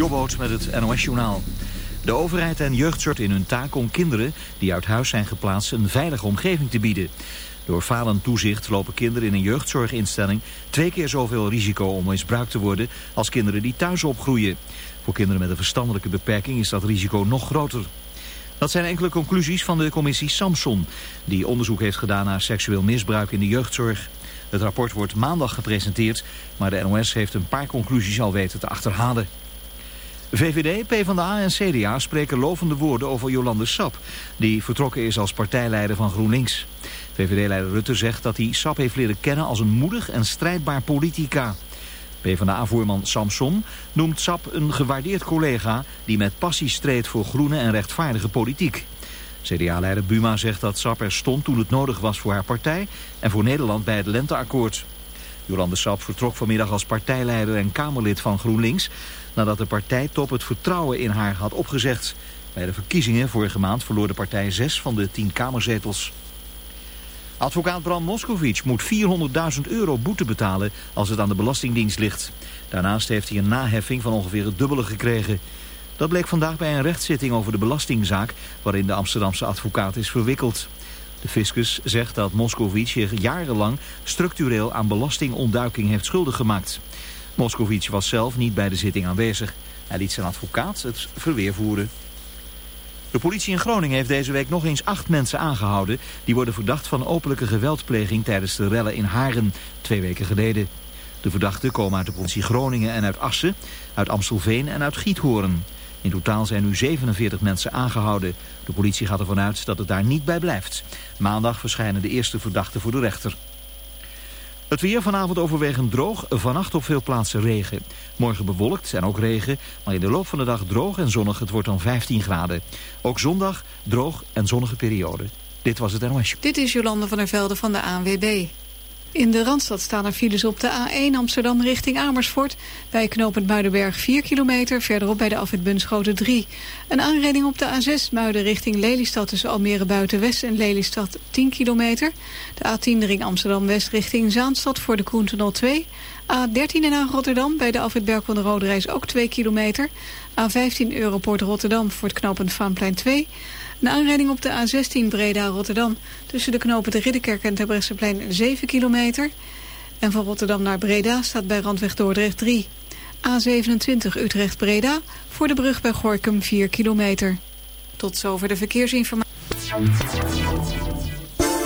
Jobboot met het NOS-journaal. De overheid en jeugdzorg in hun taak om kinderen die uit huis zijn geplaatst een veilige omgeving te bieden. Door falend toezicht lopen kinderen in een jeugdzorginstelling twee keer zoveel risico om misbruikt te worden als kinderen die thuis opgroeien. Voor kinderen met een verstandelijke beperking is dat risico nog groter. Dat zijn enkele conclusies van de commissie Samson, die onderzoek heeft gedaan naar seksueel misbruik in de jeugdzorg. Het rapport wordt maandag gepresenteerd, maar de NOS heeft een paar conclusies al weten te achterhalen. VVD, PvdA en CDA spreken lovende woorden over Jolande Sap... die vertrokken is als partijleider van GroenLinks. VVD-leider Rutte zegt dat hij Sap heeft leren kennen als een moedig en strijdbaar politica. PvdA-voerman Samson noemt Sap een gewaardeerd collega... die met passie streed voor groene en rechtvaardige politiek. CDA-leider Buma zegt dat Sap er stond toen het nodig was voor haar partij... en voor Nederland bij het Lenteakkoord. Jolande Sap vertrok vanmiddag als partijleider en Kamerlid van GroenLinks nadat de partijtop het vertrouwen in haar had opgezegd. Bij de verkiezingen vorige maand verloor de partij zes van de tien kamerzetels. Advocaat Bram Moskovic moet 400.000 euro boete betalen als het aan de Belastingdienst ligt. Daarnaast heeft hij een naheffing van ongeveer het dubbele gekregen. Dat bleek vandaag bij een rechtszitting over de belastingzaak waarin de Amsterdamse advocaat is verwikkeld. De fiscus zegt dat Moskovic zich jarenlang structureel aan belastingontduiking heeft schuldig gemaakt. Moscovici was zelf niet bij de zitting aanwezig. Hij liet zijn advocaat het verweer voeren. De politie in Groningen heeft deze week nog eens acht mensen aangehouden... die worden verdacht van openlijke geweldpleging tijdens de rellen in Haren, twee weken geleden. De verdachten komen uit de politie Groningen en uit Assen, uit Amstelveen en uit Giethoorn. In totaal zijn nu 47 mensen aangehouden. De politie gaat ervan uit dat het daar niet bij blijft. Maandag verschijnen de eerste verdachten voor de rechter. Het weer vanavond overwegend droog, vannacht op veel plaatsen regen. Morgen bewolkt en ook regen, maar in de loop van de dag droog en zonnig. Het wordt dan 15 graden. Ook zondag droog en zonnige periode. Dit was het NOS. Dit is Jolande van der Velde van de ANWB. In de Randstad staan er files op de A1 Amsterdam richting Amersfoort. Bij knooppunt Muidenberg 4 kilometer, verderop bij de afwit Bunschoten 3. Een aanreding op de A6 Muiden richting Lelystad tussen Almere Buitenwest en Lelystad 10 kilometer. De A10 ring Amsterdam-West richting Zaanstad voor de Koentunnel 2. A13 in aan Rotterdam bij de afwit van de Rode Reis ook 2 kilometer. A15 Europort Rotterdam voor het knooppunt Vaanplein 2. Een aanrijding op de A16 Breda-Rotterdam. Tussen de knopen de Ridderkerk en Terbrechtseplein 7 kilometer. En van Rotterdam naar Breda staat bij Randweg Dordrecht 3. A27 Utrecht-Breda voor de brug bij Gorkum 4 kilometer. Tot zover de verkeersinformatie.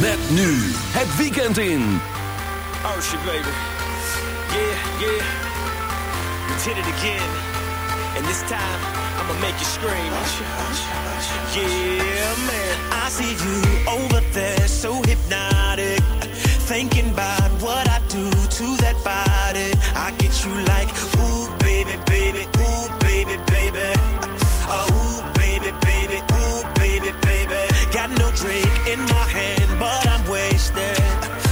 Met nu het weekend in. Oh shit baby. Yeah, yeah. We did it again. And this time, I'ma make you scream. Yeah, man. I see you over there, so hypnotic. Thinking about what I do to that body. I get you like, ooh, baby, baby, ooh, baby, baby. Oh, no drink in my hand, but I'm wasted.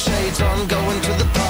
shades on, going to the party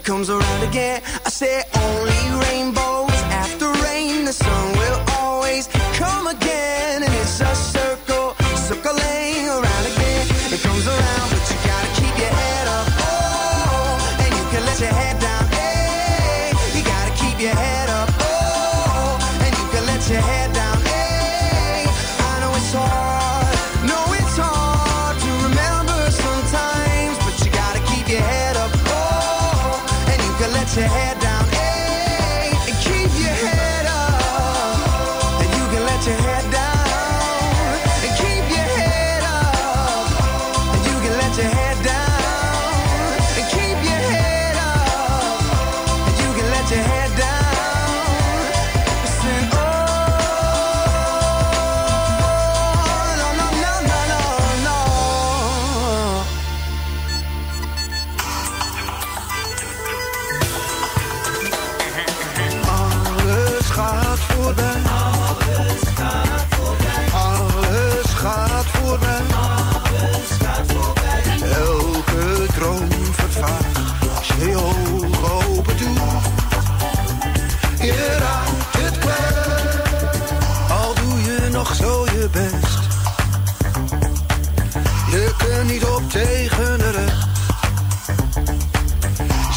It comes around again. I say only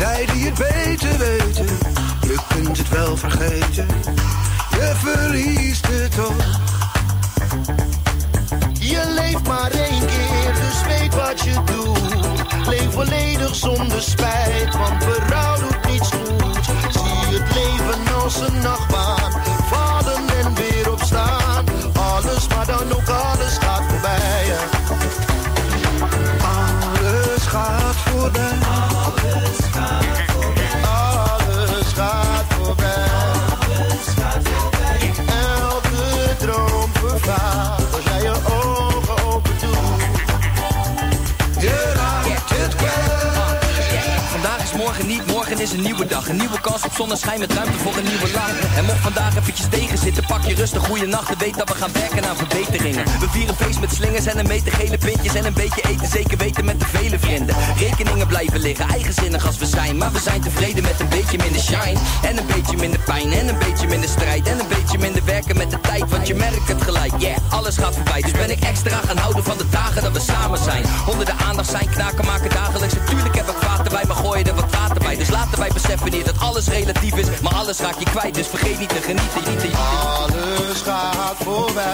Zij die het beter weten, je kunt het wel vergeten. Je verliest het toch. Je leeft maar één keer, dus weet wat je doet. Leef volledig zonder spijt, want berouw doet niets goed. Zie het leven als een nachtbaan, vallen en weer opstaan. Alles, maar dan ook alles gaat voorbij. Alles gaat voorbij. Vandaag is morgen niet, morgen is een nieuwe dag. Een nieuwe kans op zonneschijn met ruimte voor een nieuwe lach. En mocht vandaag tegen zitten, pak je rustig goede nacht. En weet dat we gaan werken aan verbeteringen. We vieren feest met slingers en een meter gele pintjes. En een beetje eten, zeker weten met de vele vrienden. Rekeningen blijven liggen, eigenzinnig als we zijn. Maar we zijn tevreden met een beetje minder shine. En een beetje minder pijn, en een beetje minder strijd. En een beetje minder werken met de tijd, want je merkt het gelijk. Yeah, alles gaat voorbij, dus ben ik extra gaan houden van de dagen dat we samen zijn. Onder de aandacht zijn, knaken maken dagelijks. Natuurlijk heb ik vaten bij, maar gooi je er wat water bij. Dus laten wij beseffen hier dat alles relatief is. Maar alles raak je kwijt, dus vergeet niet te genieten. Niet te, Alles gaat voorbij.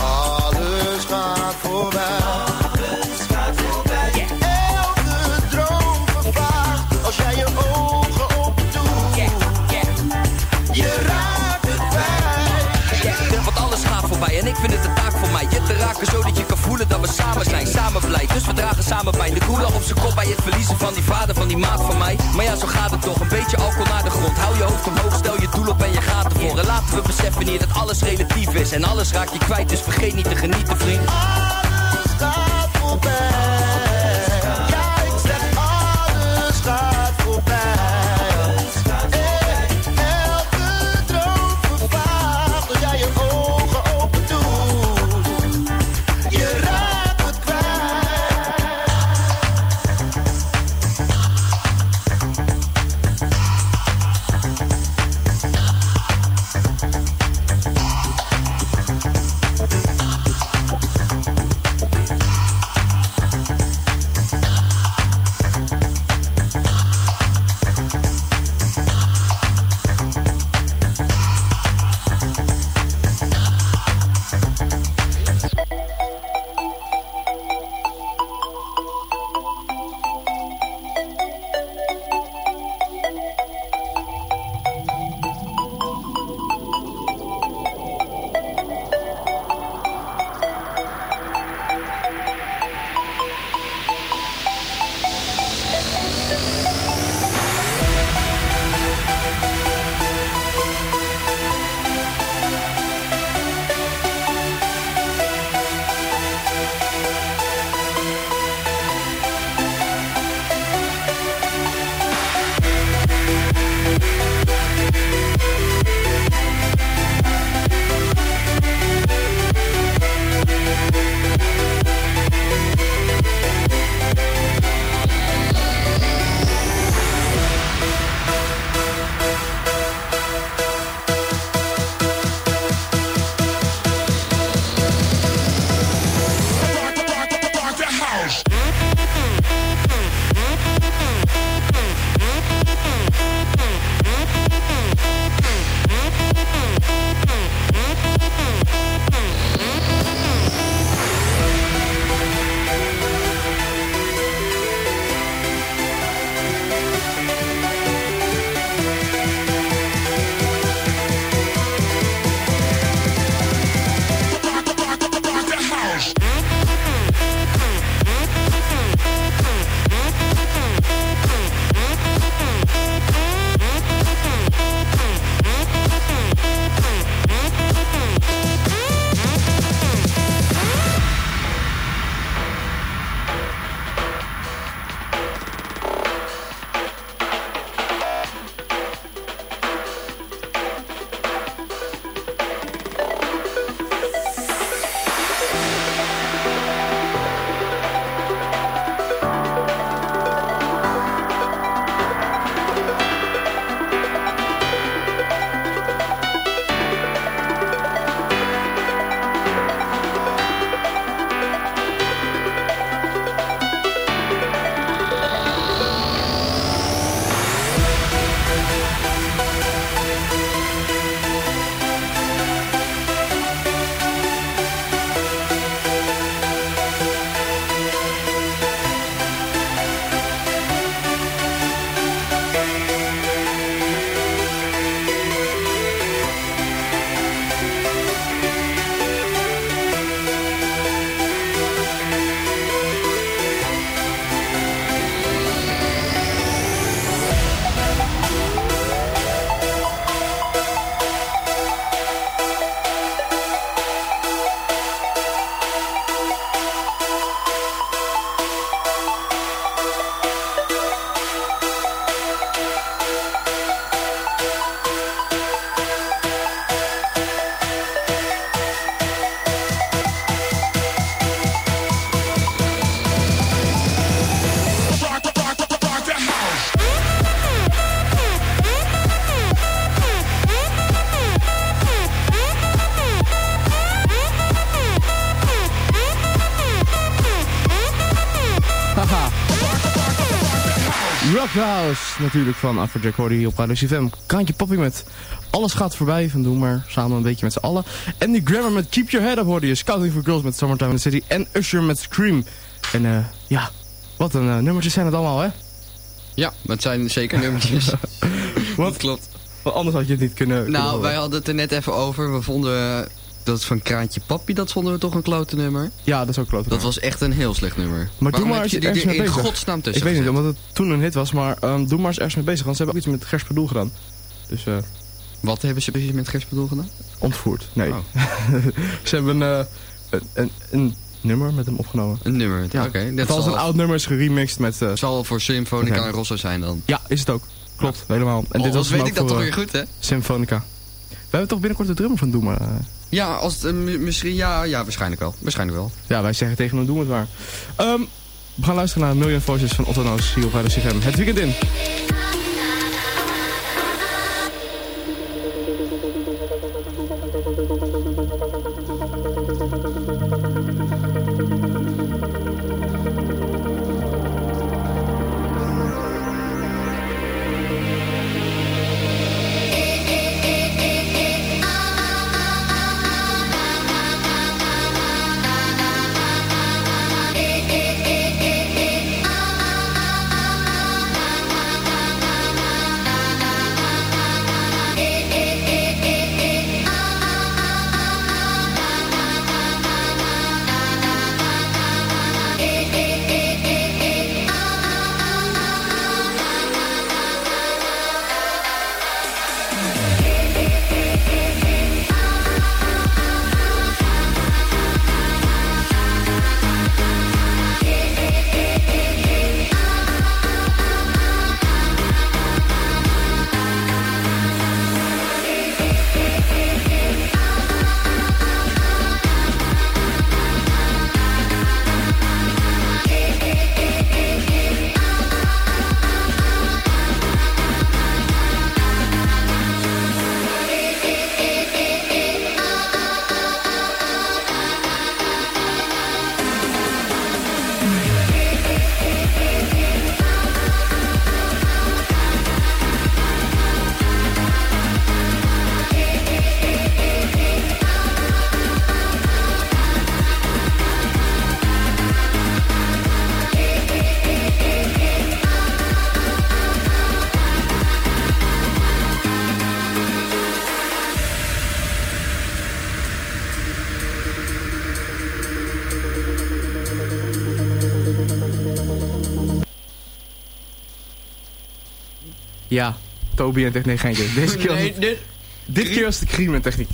Alles gaat voorbij. Alles gaat voorbij. Elke droom als jij je ogen open doet. Je raakt het. Yeah, want alles gaat voorbij en ik vind het een taak voor mij. Je te raken zodat je kan voelen dat we samen zijn, samen blij. Dus we dragen samen pijn. De koeler op zijn kop bij het verliezen van die vader, van die maat van mij. Maar ja, zo gaat het toch. Een beetje alcohol naar de grond. Hou je hoofd omhoog, laten we beseffen hier dat alles relatief is. En alles raak je kwijt, dus vergeet niet te genieten, vriend. Alles gaat voorbij. Natuurlijk van Afrojack hoorde hier op Radio CFM. Kraantje Poppy met Alles gaat voorbij van Doe maar, samen een beetje met z'n allen. En die Grammar met Keep Your Head Up hoorde je. Scouting for Girls met Summertime in the City. En Usher met Scream. En eh, ja, wat een eh, nummertjes zijn het allemaal, hè? Ja, dat zijn zeker nummertjes. Wat? klopt. Want anders had je het niet kunnen Nou, wij hadden het er net even over. We vonden dat van Kraantje Papi, dat vonden we toch een klote nummer. Ja, dat is ook klote Dat was echt een heel slecht nummer. Maar Waarom doe maar je ergens in bezig. godsnaam tussen Ik weet niet, omdat het toen een hit was, maar ehm, doe maar eens ergens mee bezig. Want ze hebben ook iets met Gers Bedoel gedaan. Dus, eh Wat hebben ze precies met Gers Bedoel gedaan? ontvoerd. Nee. Oh. ze hebben eh, een, een, een nummer met hem opgenomen. Een nummer, Ja. oké. Het Dat was een oud nummer is geremixed met... eh, zal voor Symfonica en Rosso zijn dan. ja, is het ook. Klopt, helemaal. En Oh, dit was wat hem weet ik dat toch weer goed, hè? Symfonica. We hebben toch binnenkort de drummer van Doe maar. eh. Ja, als het, eh, mi- misschien, ja, ja, waarschijnlijk wel. Waarschijnlijk wel. ja, wij zeggen tegen hem, doen het maar. Ehm, we gaan luisteren naar Million Voices van Otto Noos hier op Radio CFM. Het weekend in. Ja, Toby en techniek. Deze keer was Nee, het- dit... dit keer was de Kriem en techniek.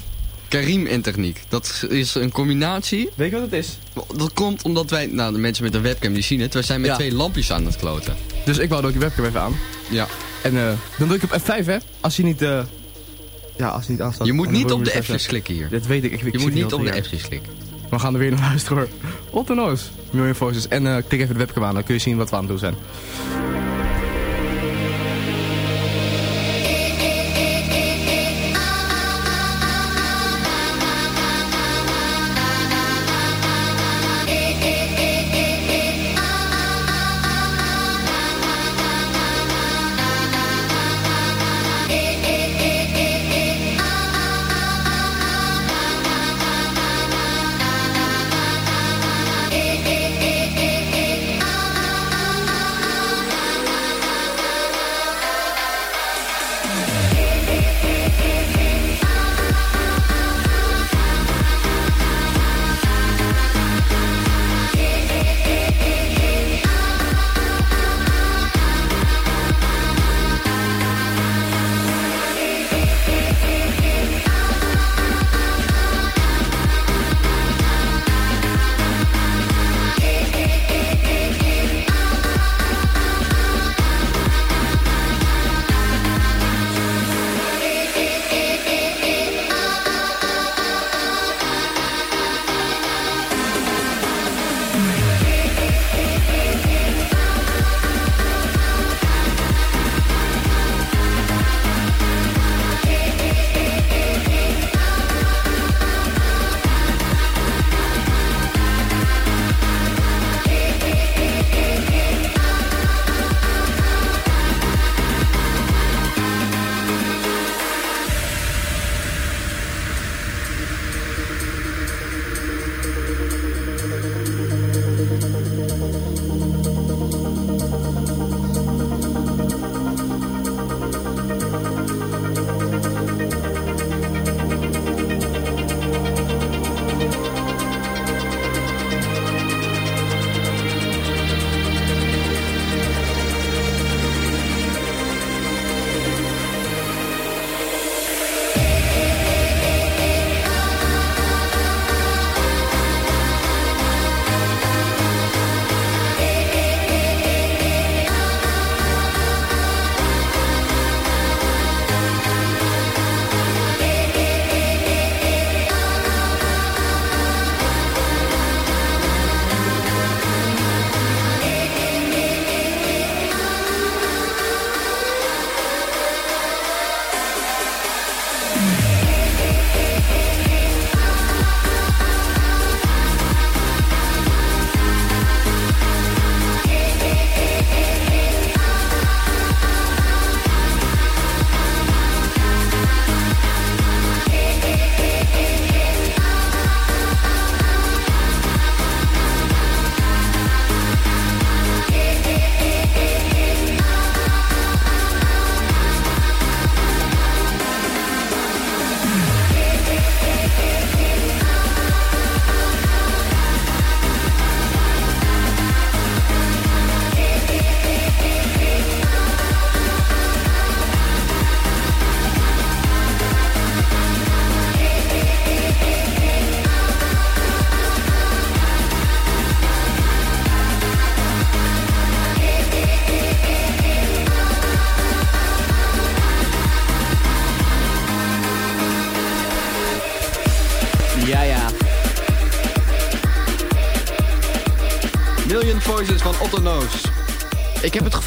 Karim en techniek. Dat is een combinatie. Weet je wat het is? Dat komt omdat wij, nou de mensen met een webcam die zien het, wij zijn met Ja. twee lampjes aan het kloten. Dus ik wou ook je webcam even aan. Ja. En eh, dan druk ik op F5 hè. Als je niet... eh ja, als je niet aanstaat. Je moet En dan niet op je de hem F's klikken hier. Dat weet ik. ik, ik Je zie moet het niet op de goed, F's klikken. We gaan er weer naar luisteren hoor. Otto Noos. Million Voices. En eh klik even de webcam aan. Dan kun je zien wat we aan het doen zijn.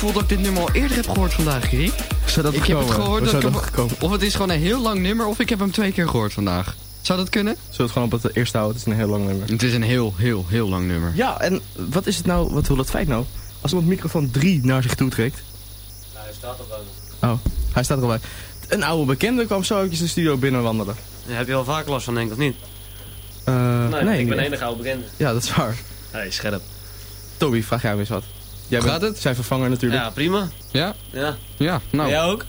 Gevoel dat ik dit nummer al eerder heb gehoord vandaag, Giri. Zou dat ik heb het gehoord dat hem-? Of het is gewoon een heel lang nummer, of ik heb hem twee keer gehoord vandaag. Zou dat kunnen? Zullen we het gewoon op het eerste houden? Het is een heel lang nummer. Het is een heel, heel, heel lang nummer. Ja, en wat is het nou, wat wil dat feit nou? Als iemand microfoon 3 naar zich toe trekt. Nou, hij staat al wel. Oh, hij staat er al bij. Een oude bekende kwam zo eventjes de studio binnenwandelen. Daar heb je al vaak last van, denk ik, of niet? Eh, nee, nee, ik ben enige oude bekende. Ja, dat is waar. Hey, scherp. Toby, vraag jij me eens wat. Jij Hoe bent gaat het? zijn vervanger natuurlijk. Ja, prima. Ja? Ja. Ja, nou. Jij ook?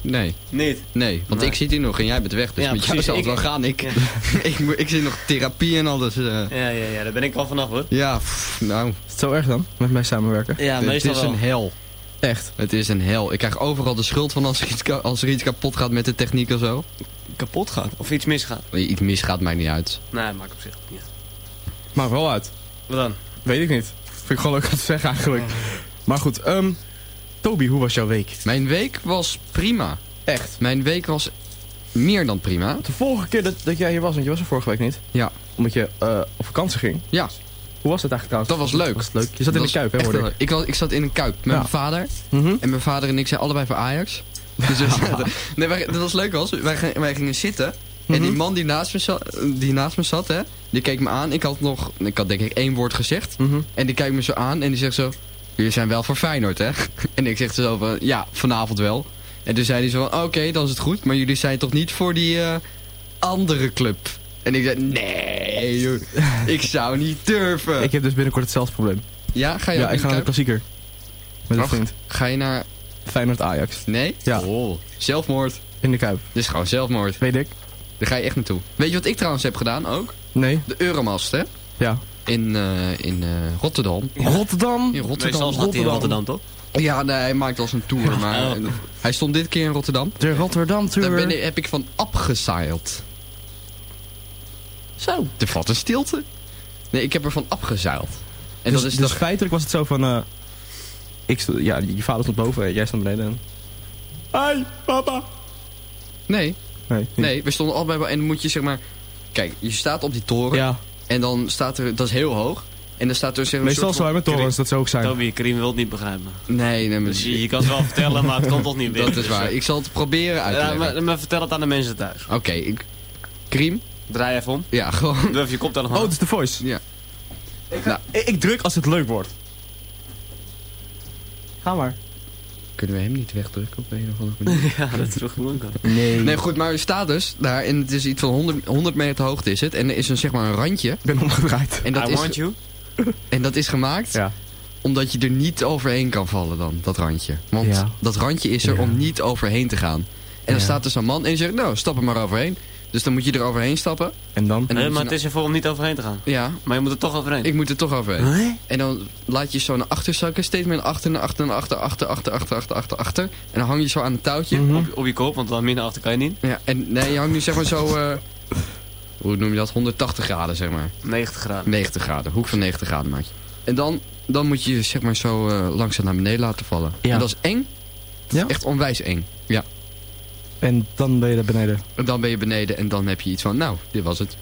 Nee. Niet? Nee, want Nee. ik zit hier nog en jij bent weg. Dus Ja, met jou precies. zal het Ik- wel gaan. Ik, Ja. ik, moet- ik zit nog therapie en alles. eh. Ja, ja, ja, daar ben ik wel vanaf hoor. ja, pff, nou. Is het zo erg dan? Met mij samenwerken? Ja, het meestal is wel. een hel. Echt? Het is een hel. Ik krijg overal de schuld van als er iets, ka- als er iets kapot gaat met de techniek of zo. Kapot gaat. Of iets misgaat. Iets misgaat mij niet uit. Nee, maakt op zich niet uit. Maakt wel uit. Wat dan? Weet ik niet. Vind ik gewoon leuk om te zeggen eigenlijk. Maar goed, ehm Toby, hoe was jouw week? Mijn week was prima. Echt? Mijn week was meer dan prima. De vorige keer dat, dat jij hier was, want je was er vorige week niet. Ja. Omdat je eh, op vakantie ging. Ja. Hoe was het eigenlijk trouwens? Dat was leuk. Was leuk? Je zat in de kuip, hè, hoorde ik. ik. was, ik zat in een kuip met Ja. mijn vader. Mhm. En mijn vader en ik zijn allebei voor Ajax. Dus nee, dat was leuk was. Wij, gingen- wij gingen zitten. En die Mhm. man die naast, me zat, die naast me zat, hè, die keek me aan. Ik had nog, ik had denk ik één woord gezegd. Mhm. En die kijkt me zo aan en die zegt zo... Jullie zijn wel voor Feyenoord, hè? En ik zeg zo van, ja, vanavond wel. En toen zei hij zo van, oké, dan is het goed. Maar jullie zijn toch niet voor die eh, andere club? En ik zei, nee, joh, ik zou niet durven. Ik heb dus binnenkort hetzelfde probleem. ja, ga je Ja, ik ga naar de klassieker. Met een vriend. Ga je naar... Feyenoord Ajax. Nee? Ja. Oh, zelfmoord. In de kuip. Dit is gewoon zelfmoord. Weet ik. Daar ga je echt naartoe. Weet je wat ik trouwens heb gedaan ook? Nee. De Euromast, hè? Ja. In, eh, in eh, Rotterdam. Rotterdam. In Rotterdam. Hij in Rotterdam, toch? Ja, nee, hij maakt als een tour, maar Oh. hij stond dit keer in Rotterdam. De Rotterdam Tour. Daar ben ik, heb ik van afgezeild. Zo. Er valt een stilte. Nee, ik heb er van afgezeild. En dus, dat is dus toch... feitelijk was het zo van... eh ik stond, ja, je vader stond boven en jij stond beneden. En... Hi, papa. Nee, Nee, we stonden allebei bij... En dan moet je zeg maar... Kijk, je staat op die toren. Ja, En dan staat er... Dat is heel hoog. En dan staat er zeg maar... meestal zo met torens dat ze ook zijn. Toby, Karim wil het niet begrijpen. Nee, nee, maar... Dus je, je kan het wel vertellen, maar het komt toch niet binnen. Dat is Dus, waar. eh, Ik zal het proberen uit te Ja, leggen. maar, maar vertel het aan de mensen thuis. Oké, ik... Kriem? Draai even om. Ja, gewoon... Even je kop dan nog Oh, het is de voice. Ja. Nou, Ik, ik druk als het leuk wordt. Ga maar. Kunnen we hem niet wegdrukken op een of andere manier? Ja, dat is toch gewoon kan. Nee. Nee, goed, maar er staat dus daar, en het is iets van 100, 100 meter hoogte is het, en er is een, zeg maar een randje. Ik ben omgedraaid. En dat, I is, want you. en dat is gemaakt Ja. omdat je er niet overheen kan vallen dan, dat randje. Want Ja. dat randje is er Ja. om niet overheen te gaan. En dan staat er zo'n man en die zegt, nou, stap er maar overheen. Dus dan moet je er overheen stappen. En dan? En dan Nee, moet maar je het is ervoor om niet overheen te gaan. Ja, Maar je moet er toch overheen. ik moet er toch overheen. Huh? En dan laat je zo naar achter zakken, steeds meer naar achter, naar achter, naar achter, achter, achter, achter, achter, achter, achter. En dan hang je zo aan het touwtje. Mhm. op, op je kop, want dan meer naar achter kan je niet. Ja, en nee, je hangt nu zeg maar zo, eh, hoe noem je dat, 180 graden zeg maar. 90 graden. 90 graden, hoek van 90 graden maak je. En dan, dan moet je je zeg maar zo eh, langzaam naar beneden laten vallen. Ja. En dat is eng. Ja? Echt onwijs eng. Ja. En dan ben je er beneden. En dan ben je beneden en dan heb je iets van, nou, dit was het.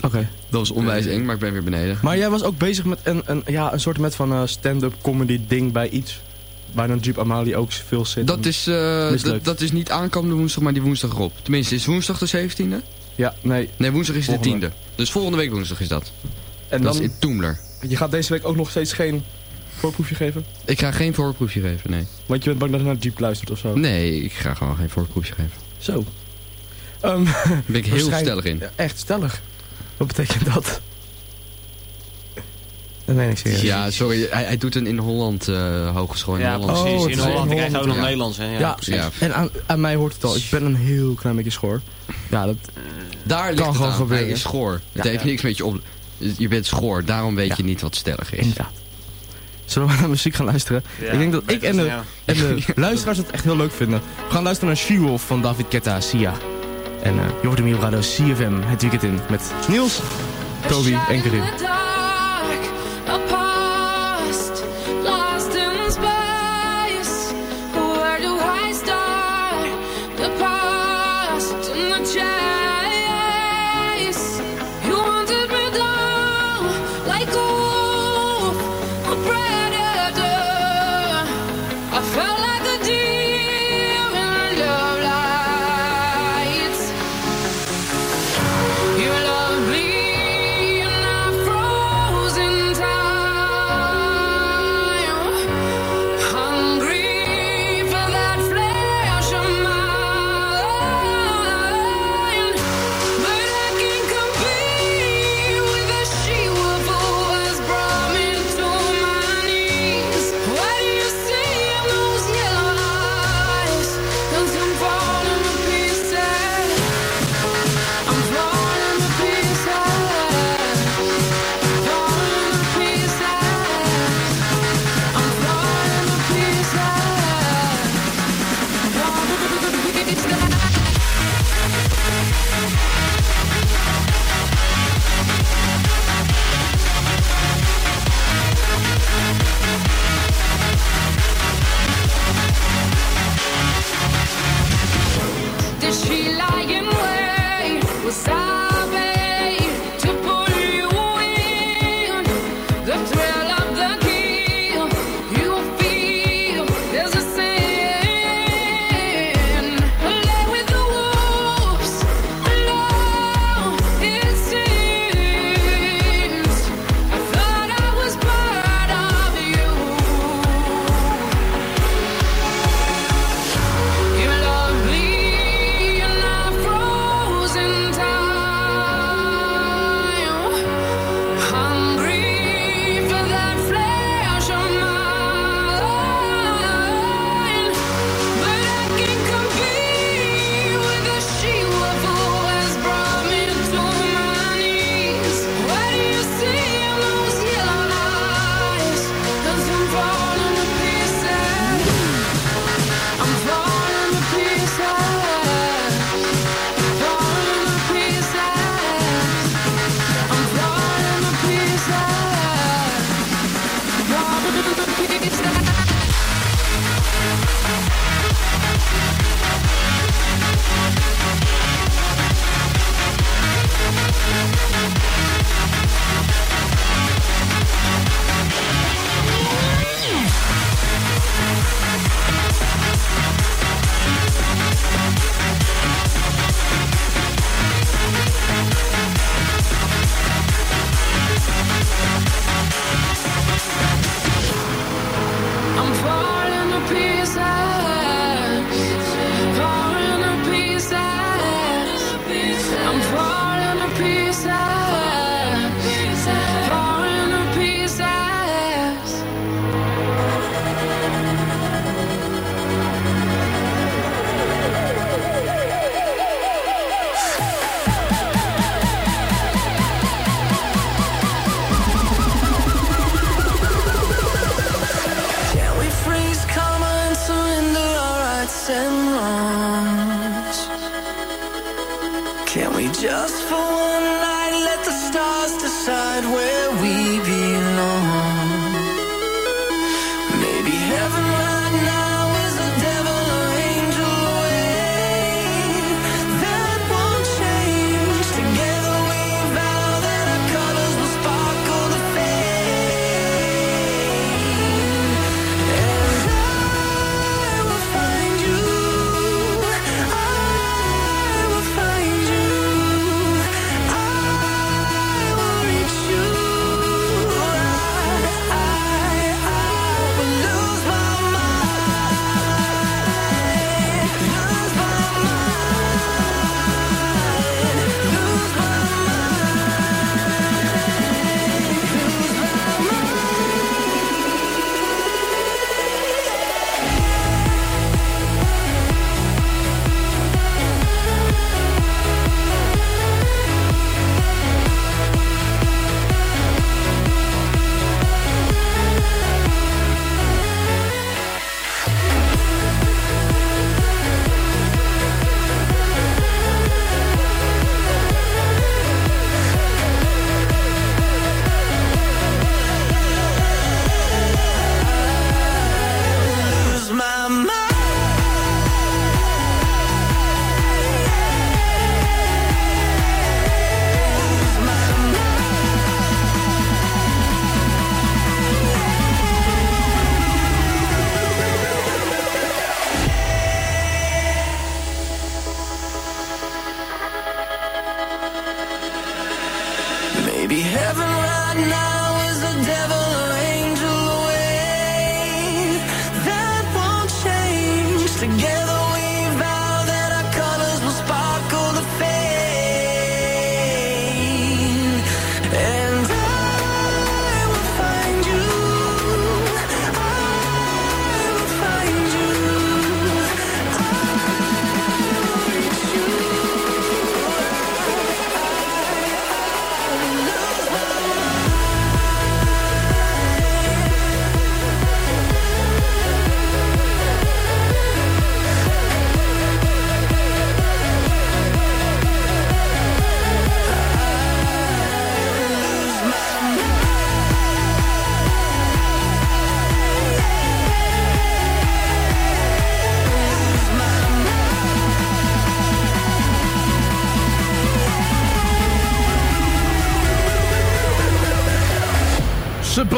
Oké. Dat was onwijs eng, maar ik ben weer beneden. Maar jij was ook bezig met een, een, ja, een soort met van eh, stand-up comedy ding bij iets. Waar dan Jeep Amali ook veel zit. Dat is, eh, dat, dat is niet aankomende woensdag, maar die woensdag erop. Tenminste, is woensdag de 17e? Ja, nee. Nee, woensdag is Volgende. de 10e. Dus volgende week woensdag is dat. En dat dan, is in Toemler. je gaat deze week ook nog steeds geen voorproefje geven? Ik ga geen voorproefje geven, nee. Want je bent bang dat je naar Jeep luistert of zo? Nee, ik ga gewoon geen voorproefje geven. Zo. Ehm, Daar ben ik heel stellig in. Ja, echt stellig. Wat betekent dat? Dat meen ik serieus. Ja, sorry, hij, hij doet een in Holland eh, hogeschool in Ja, Holland. precies. Oh, in Holland krijg je ook nog ja. Nederlands, hè? Ja, Ja, precies. Ja. En aan, aan mij hoort het al. Ik ben een heel klein beetje schoor. Ja, dat... Daar ligt Kan het gewoon aan. gebeuren. Hij is schoor. Het Ja. heeft niks met je op... Je bent schoor, daarom weet Ja. je niet wat stellig is. Inderdaad. Zullen we naar muziek gaan luisteren? Ja, ik denk dat ik en de, en luisteraars het echt heel leuk vinden. We gaan luisteren naar She-Wolf van David Ketta, Sia. En eh je hoort hem hier op Radio CFM het weekend in. Met Niels, Toby en Karin.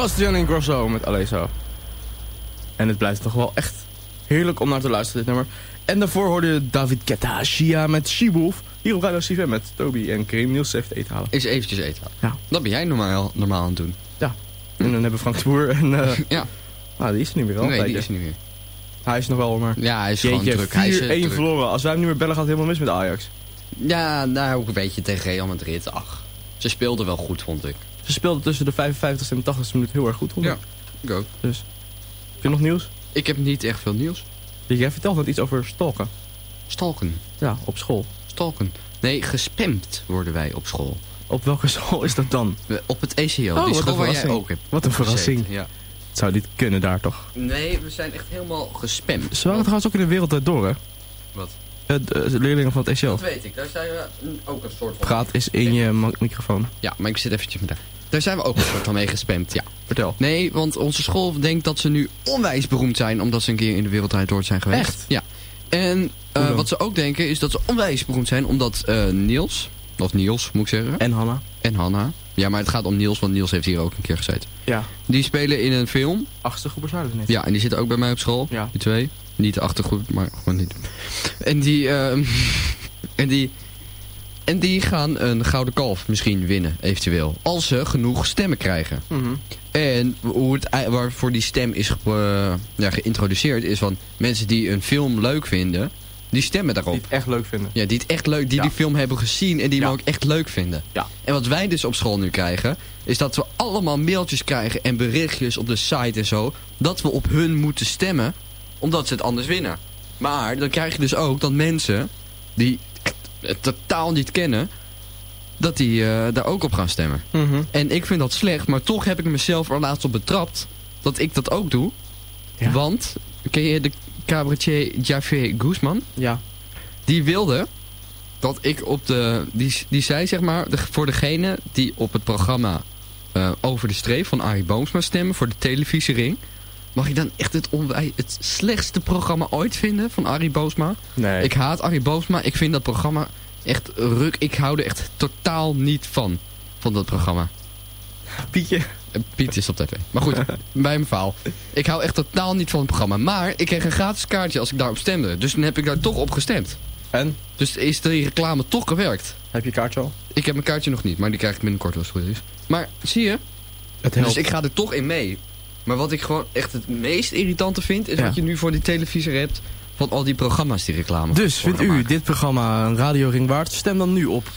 Sebastian Ingrosso met Alesso. En het blijft toch wel echt heerlijk om naar te luisteren, dit nummer. En daarvoor hoorde je David Shia met She-Wolf. Hier op Radio CFM met Toby en Kareem Niels heeft eten halen. Is eventjes eten halen. Ja. Dat ben jij normaal, normaal aan het doen. Ja. En dan hebben we Frank de Boer en... eh Ja. Nou, die is er niet meer een Nee, die is er niet meer. Hij is nog wel, maar... Ja, hij is Jeetje, gewoon druk. Hij is, eh, 4-1 druk. verloren. Als wij hem niet meer bellen, gaat het helemaal mis met Ajax. Ja, nou, ook een beetje tegen Real Madrid. Ach, ze speelden wel goed, vond ik. Ze speelden tussen de 55 en 80 minuut heel erg goed, ik. Ja, ik ook. Dus, heb je nog nieuws? Ik heb niet echt veel nieuws. Jij vertelt net iets over stalken. Stalken. Ja, op school. Stalken. Nee, gespamd worden wij op school. Op welke school is dat dan? Op het ECO, Oh, die wat een school waar jij ook hebt Wat een verrassing. gezeten, Ja. Het zou niet kunnen daar toch? Nee, we zijn echt helemaal gespamd. Ze waren trouwens ook in de wereld door, hè? Wat? De, de- de leerlingen van het ECO. Dat weet ik. Daar zijn we ook een soort van... Praat is in je microfoon. Ja, maar ik zit eventjes met daar. Daar zijn we ook een soort van mee gespamd, ja. Vertel. Nee, want onze school denkt dat ze nu onwijs beroemd zijn... omdat ze een keer in de wereldrijd door zijn geweest. Echt? Ja. En eh, wat ze ook denken is dat ze onwijs beroemd zijn... omdat eh, Niels, of Niels moet ik zeggen... En Hanna. En Hanna. Ja, maar het gaat om Niels, want Niels heeft hier ook een keer gezeten. Ja. Die spelen in een film. Achtste groep is net. Ja, en die zitten ook bij mij op school. Ja. Die twee. Niet de achtergroep, maar gewoon niet. En die, ehm, en die, en die gaan een gouden kalf misschien winnen, eventueel. Als ze genoeg stemmen krijgen. Mhm. En hoe het, waarvoor die stem is ge- ja, geïntroduceerd is van mensen die een film leuk vinden, die stemmen daarop. Die het echt leuk vinden. Ja, die het echt leuk, die Ja. die film hebben gezien en die hem ook echt leuk vinden. Ja. En wat wij dus op school nu krijgen, is dat we allemaal mailtjes krijgen en berichtjes op de site en zo, dat we op hun moeten stemmen, omdat ze het anders winnen. Maar dan krijg je dus ook dat mensen die het totaal niet kennen, dat die eh, daar ook op gaan stemmen. Mhm. En ik vind dat slecht, maar toch heb ik mezelf er laatst op betrapt dat ik dat ook doe. Want, ken je de cabaretier Javier Guzman? Ja. Die wilde dat ik op de... Die, die zei zeg maar, de, voor degene die op het programma eh, Over de Streep van Arie Boomsma stemmen voor de televisiering... Mag ik dan echt het, onwij- het slechtste programma ooit vinden van Arie Boomsma? Nee. Ik haat Arie Boomsma. Ik vind dat programma echt ruk. Ik hou er echt totaal niet van. Van dat programma. Pietje. Eh, Piet is op tv. Maar goed, bij mijn verhaal. Ik hou echt totaal niet van het programma. Maar ik kreeg een gratis kaartje als ik daarop stemde. Dus dan heb ik daar toch op gestemd. En? Dus is die reclame toch gewerkt. Heb je kaartje al? Ik heb mijn kaartje nog niet, maar die krijg ik binnenkort als het goed is. Maar zie je? Het helpt. Dus ik ga er toch in mee. Maar wat ik gewoon echt het meest irritante vind... is Ja. wat je nu voor die televisie hebt... van al die programma's die reclame Dus vindt u dit programma een radioring waard? Stem dan nu op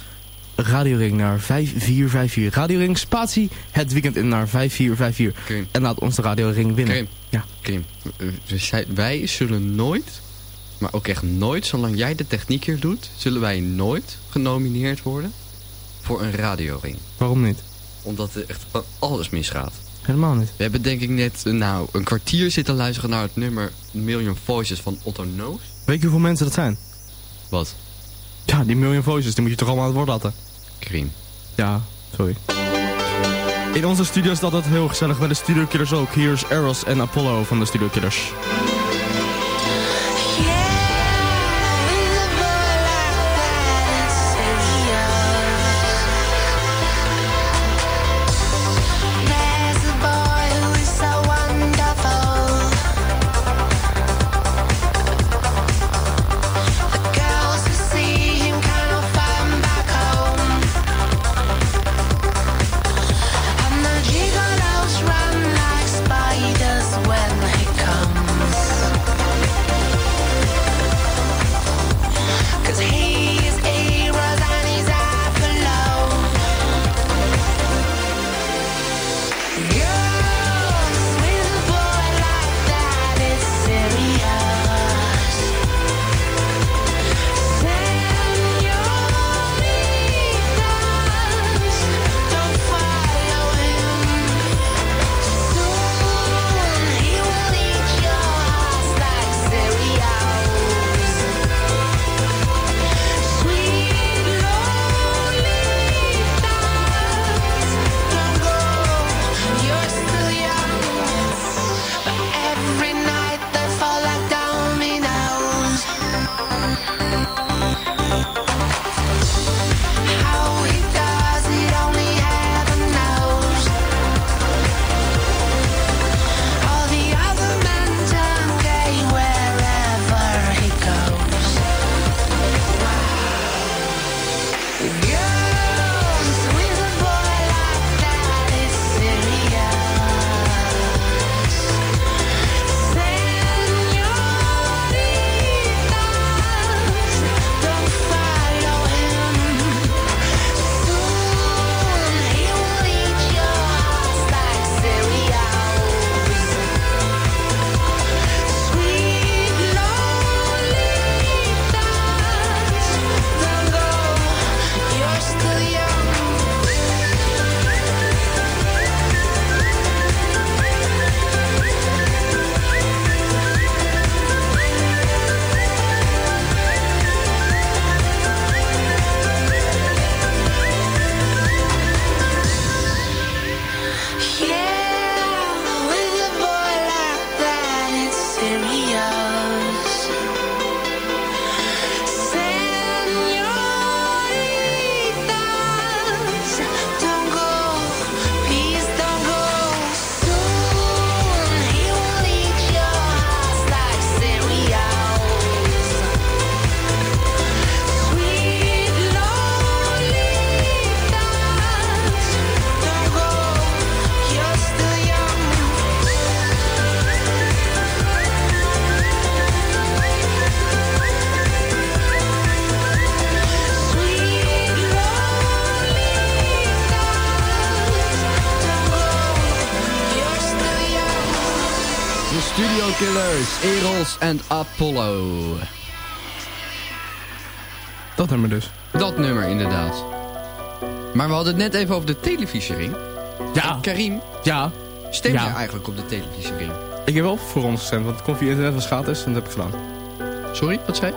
radioring naar 5454. Radioring spatie het weekend in naar 5454. Krim. En laat ons de radioring winnen. Krim. Ja. Krim, zijn- wij zullen nooit... maar ook echt nooit, zolang jij de techniek hier doet... zullen wij nooit genomineerd worden... voor een radioring. Waarom niet? Omdat er echt van alles misgaat. Helemaal niet. We hebben denk ik net eh, nou, een kwartier zitten luisteren naar het nummer Million Voices van Otto Noos. Weet je hoeveel mensen dat zijn? Wat? Ja, die Million Voices, die moet je toch allemaal aan het woord laten? Krim. Ja, sorry. In onze studio is het altijd heel gezellig bij de Studio Killers ook. Hier is Eros en Apollo van de Studio Killers. En Apollo. Dat nummer dus. Dat nummer, inderdaad. Maar we hadden het net even over de televisiering. Ja. Karim, Ja. stem Ja. je eigenlijk op de televisiering? Ik heb wel voor ons gestemd, want het kon via internet was gratis en dat heb ik gedaan. Sorry, wat zei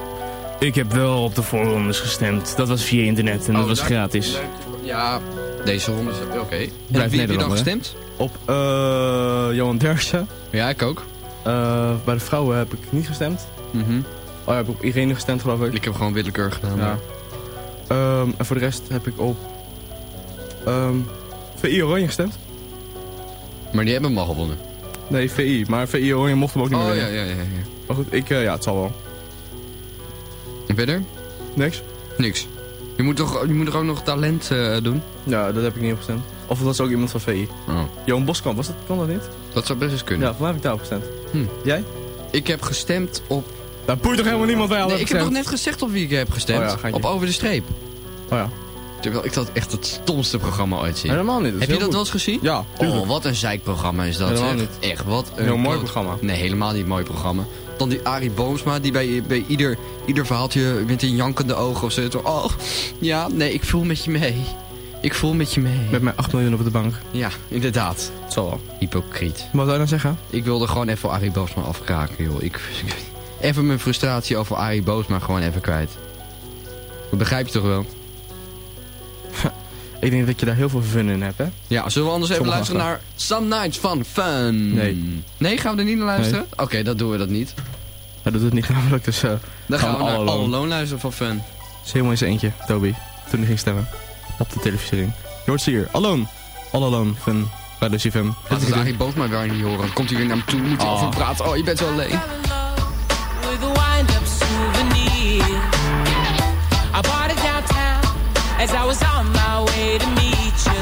je? Ik heb wel op de voorrondes gestemd. Dat was via internet en dat Oh, was daar- gratis. Ja, deze ronde is... Oké. En Blijft wie heb je dan gestemd? Op eh Johan Derksen. Ja, ik ook. Eh, bij de vrouwen heb ik niet gestemd. Mhm. Oh ja, heb ik op Irene gestemd geloof ik. Ik heb gewoon willekeurig gedaan. Ja. Ehm, en voor de rest heb ik op ehm VI Oranje gestemd. Maar die hebben hem al gewonnen. Nee, VI. Maar VI Oranje mocht hem ook niet Oh meer ja, winnen. ja, ja. ja. Maar goed, ik, eh, ja, het zal wel. En verder? Niks? Niks. Je moet toch, je moet toch ook nog talent eh, doen? Ja, dat heb ik niet op gestemd. Of dat was ook iemand van VI. Oh. Johan Boskamp, was dat, kan dat niet? Dat zou best eens kunnen. Ja, voor mij heb ik daarop gestemd. Hm. Jij? Ik heb gestemd op... Daar boeit toch helemaal niemand bij al Nee, ik heb toch gestemd? net gezegd op wie ik heb gestemd? Oh ja, op Over de Streep. Oh ja. Terwijl ik dat echt het stomste programma ooit zie. Helemaal niet. Heb je dat wel eens gezien? Ja, tuurlijk. Oh, wat een zeikprogramma is dat. Helemaal zeg. niet. Echt, wat een... Heel mooi programma. Nee, helemaal niet een mooi programma. Dan die Arie Boomsma, die bij, bij ieder, ieder verhaaltje met een jankende ogen of zo. zo, Oh, ja, nee, ik voel met je mee. Ik voel met je mee. Met mijn 8 miljoen op de bank. Ja, inderdaad. Het zal wel. Hypocriet. Wat zou je dan zeggen? Ik wilde gewoon even Arie Boomsma afkraken, joh. Ik, even mijn frustratie over Arie Boomsma gewoon even kwijt. Dat begrijp je toch wel? Ik denk dat je daar heel veel fun in hebt, hè? Ja, zullen we anders even Sommige luisteren naar Some Nights Fun Fun? Nee. Nee, gaan we er niet naar luisteren? Oké, dan doen we dat niet. Hij doet het niet namelijk, dus... eh Dan gaan we naar All Alone. Luisteren van Fun. is helemaal zijn eentje, Toby. Toen hij ging stemmen. Op de televisiering. Je hoort ze hier. Alone. All Alone van Radio CFM. Laat het Arie Boomsma weer niet horen. Komt hij weer naar me toe, moet hij Ah. over praten. Oh, je bent zo alleen. I bought it downtown as I was on my way to meet you.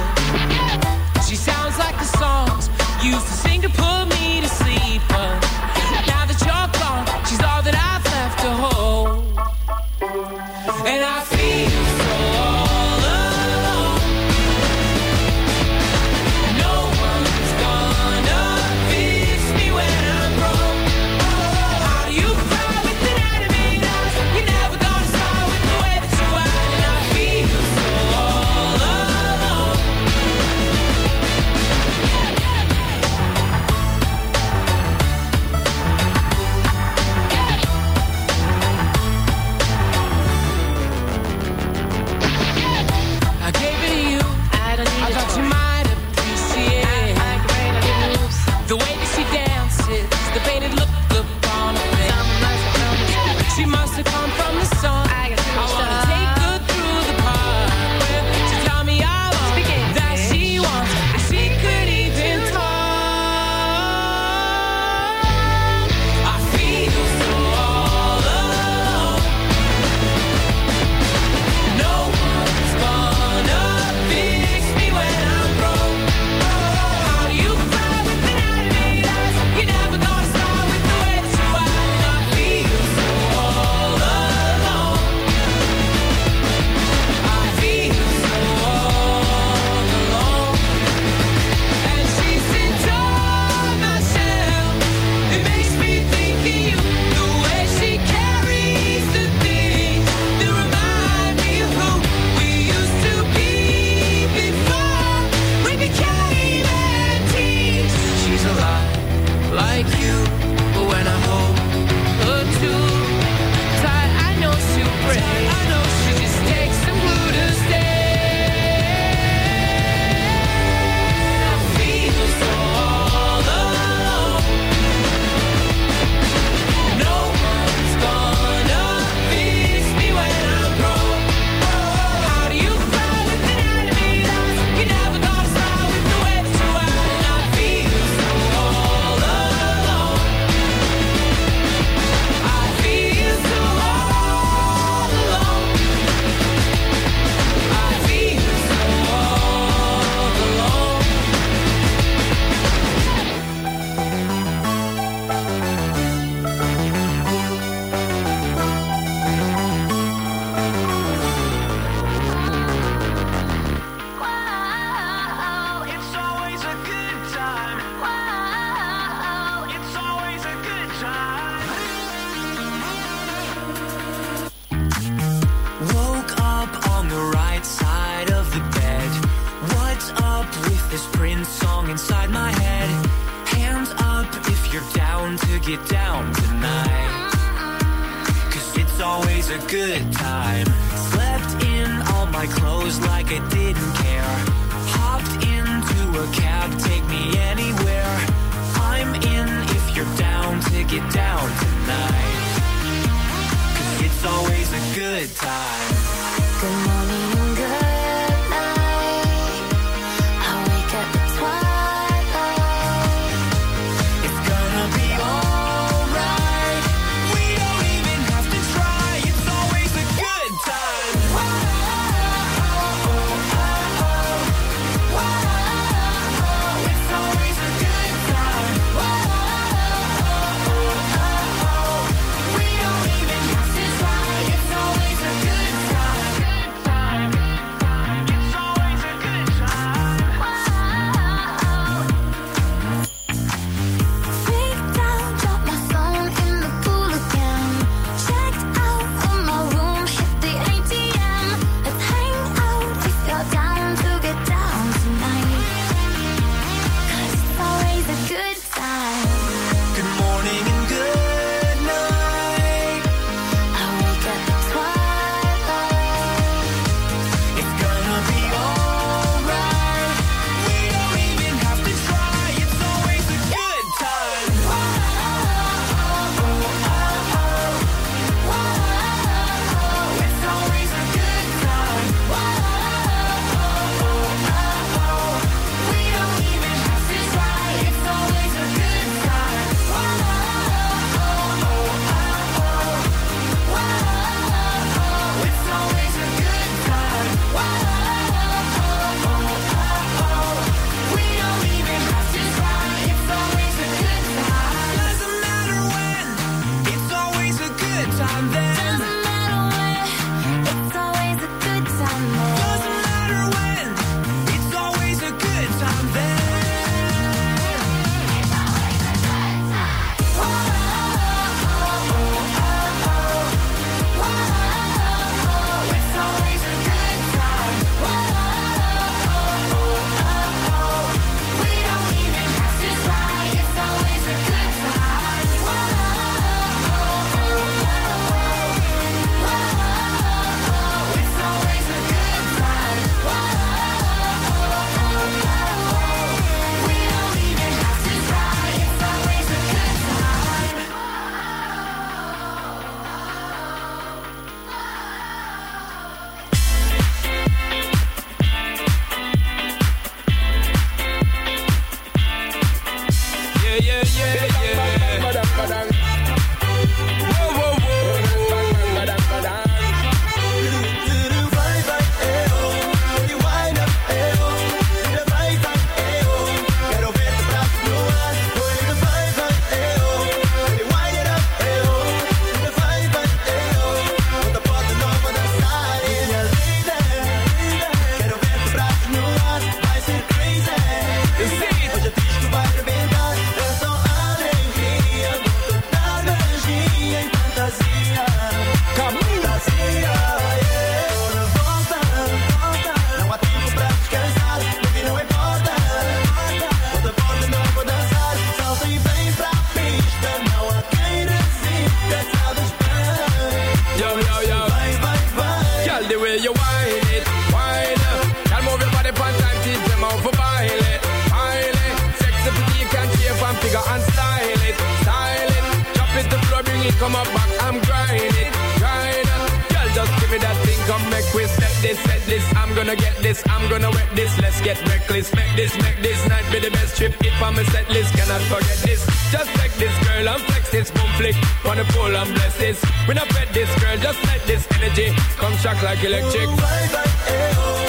When I fed this girl, just let this energy come shock like electric. Ooh, right, right, hey, oh.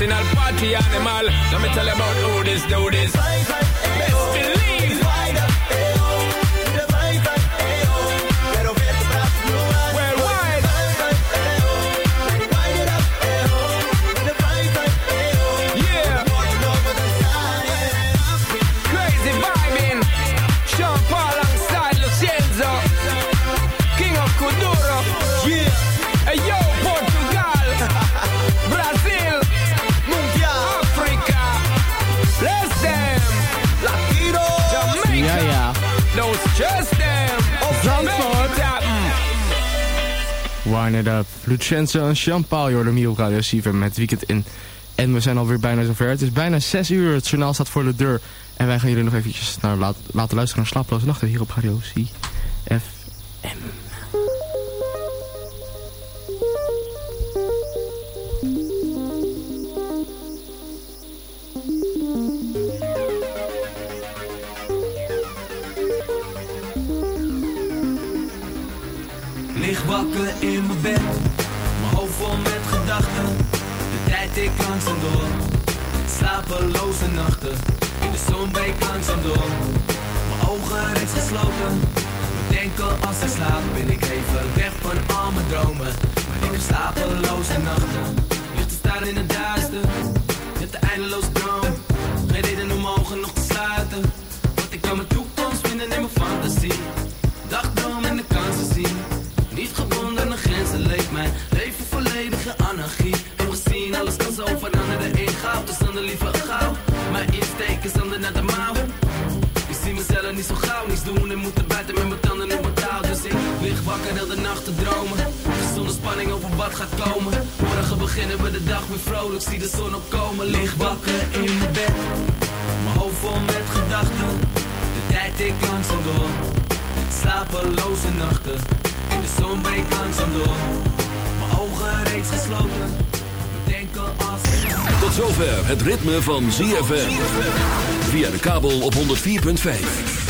International party animal, let me tell you about who this do this. Make it up. Lucenzo en Jean-Paul Jordan op Radio 7 met Weekend in. En we zijn alweer bijna zover. Het is bijna 6 uur. Het journaal staat voor de deur. En wij gaan jullie nog eventjes naar, laten luisteren naar Slaaploze Nachten hier op Radio CFM. Slapeloze nachten. In de zon breek langzaam door, mijn ogen reeds gesloten. Bedenken als ik slaap, ben ik even weg van al mijn dromen. Maar ik heb slapeloze nachten, ligt te staan in het duister. Met de eindeloze droom, geen reden om ogen nog te sluiten. Want ik kan mijn toekomst vinden in mijn fantasie. Te dromen. Zonder spanning over wat gaat komen. Morgen beginnen we de dag weer vrolijk, zie de zon opkomen. Lig wakker in mijn bed, mijn hoofd vol met gedachten. De tijd ik langzaam door, slapeloze nachten. In de zon breekt langzaam door, mijn ogen reeds gesloten. Bedenken als Tot zover het ritme van ZFM. Via de kabel op 104.5.